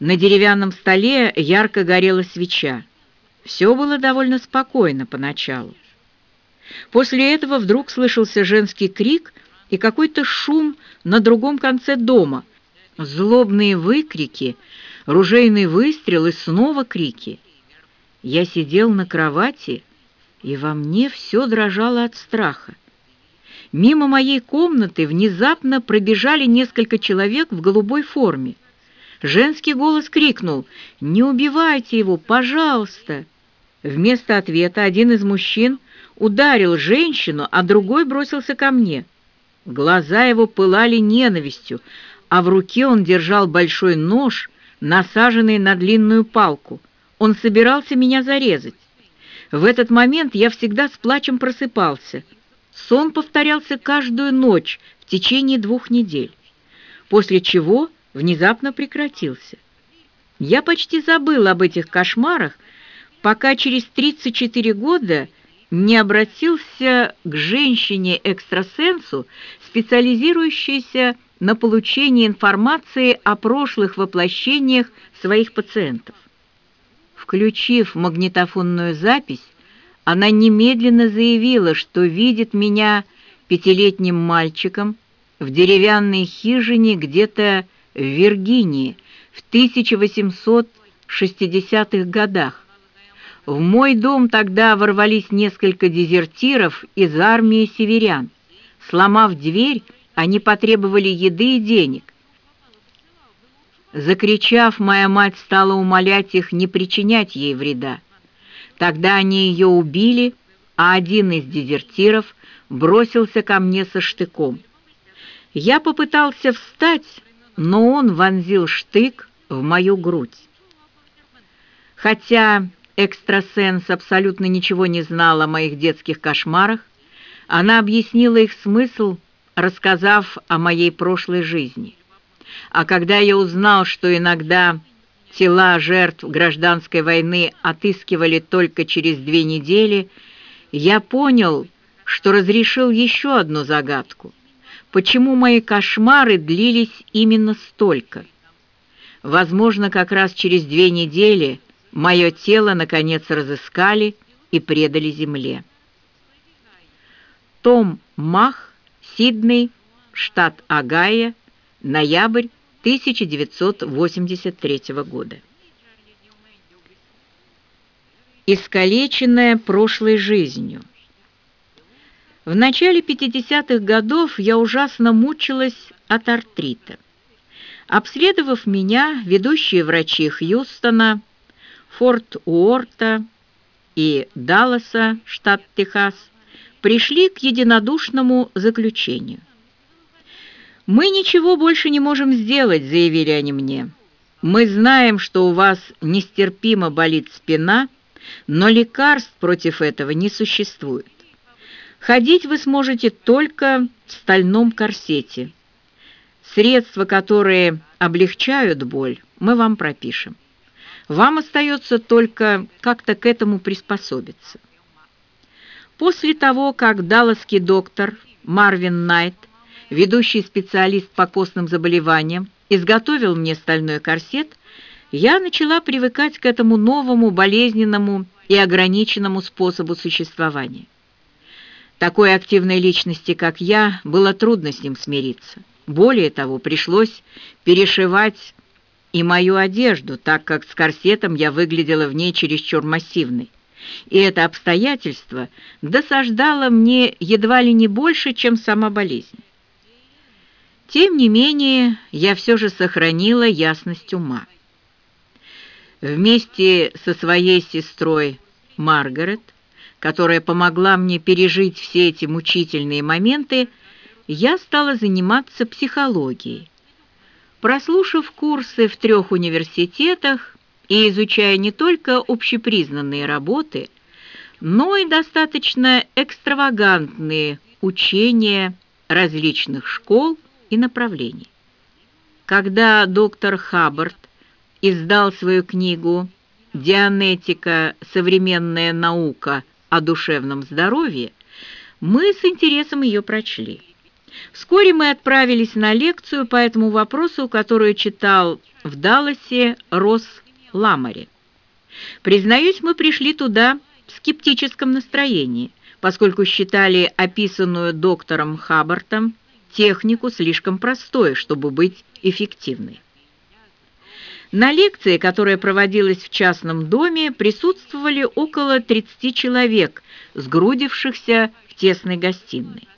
На деревянном столе ярко горела свеча. Все было довольно спокойно поначалу. После этого вдруг слышался женский крик и какой-то шум на другом конце дома. Злобные выкрики, ружейный выстрел и снова крики. Я сидел на кровати, и во мне все дрожало от страха. Мимо моей комнаты внезапно пробежали несколько человек в голубой форме. Женский голос крикнул «Не убивайте его, пожалуйста!» Вместо ответа один из мужчин ударил женщину, а другой бросился ко мне. Глаза его пылали ненавистью, а в руке он держал большой нож, насаженный на длинную палку. Он собирался меня зарезать. В этот момент я всегда с плачем просыпался. Сон повторялся каждую ночь в течение двух недель, после чего внезапно прекратился. Я почти забыл об этих кошмарах, пока через 34 года не обратился к женщине-экстрасенсу, специализирующейся на получении информации о прошлых воплощениях своих пациентов. Включив магнитофонную запись, она немедленно заявила, что видит меня пятилетним мальчиком в деревянной хижине где-то в Виргинии в 1860-х годах. В мой дом тогда ворвались несколько дезертиров из армии северян. Сломав дверь, они потребовали еды и денег. Закричав, моя мать стала умолять их не причинять ей вреда. Тогда они ее убили, а один из дезертиров бросился ко мне со штыком. Я попытался встать, но он вонзил штык в мою грудь. Хотя экстрасенс абсолютно ничего не знал о моих детских кошмарах, она объяснила их смысл, рассказав о моей прошлой жизни. А когда я узнал, что иногда тела жертв гражданской войны отыскивали только через две недели, я понял, что разрешил еще одну загадку. Почему мои кошмары длились именно столько? Возможно, как раз через две недели мое тело наконец разыскали и предали земле. Том Мах, Сидней, штат Огайо, ноябрь 1983 года. Искалеченная прошлой жизнью. В начале 50-х годов я ужасно мучилась от артрита. Обследовав меня, ведущие врачи Хьюстона, Форт Уорта и Далласа, штат Техас, пришли к единодушному заключению. «Мы ничего больше не можем сделать», — заявили они мне. «Мы знаем, что у вас нестерпимо болит спина, но лекарств против этого не существует. Ходить вы сможете только в стальном корсете. Средства, которые облегчают боль, мы вам пропишем. Вам остается только как-то к этому приспособиться». После того, как далласский доктор Марвин Найт ведущий специалист по костным заболеваниям, изготовил мне стальной корсет, я начала привыкать к этому новому болезненному и ограниченному способу существования. Такой активной личности, как я, было трудно с ним смириться. Более того, пришлось перешивать и мою одежду, так как с корсетом я выглядела в ней чересчур массивной. И это обстоятельство досаждало мне едва ли не больше, чем сама болезнь. Тем не менее, я все же сохранила ясность ума. Вместе со своей сестрой Маргарет, которая помогла мне пережить все эти мучительные моменты, я стала заниматься психологией. Прослушав курсы в трех университетах и изучая не только общепризнанные работы, но и достаточно экстравагантные учения различных школ, и направлений. Когда доктор Хаббард издал свою книгу «Дианетика. Современная наука о душевном здоровье», мы с интересом ее прочли. Вскоре мы отправились на лекцию по этому вопросу, которую читал в Далласе Росс Ламари. Признаюсь, мы пришли туда в скептическом настроении, поскольку считали описанную доктором Хаббартом технику слишком простой, чтобы быть эффективной. На лекции, которая проводилась в частном доме, присутствовали около 30 человек, сгрудившихся в тесной гостиной.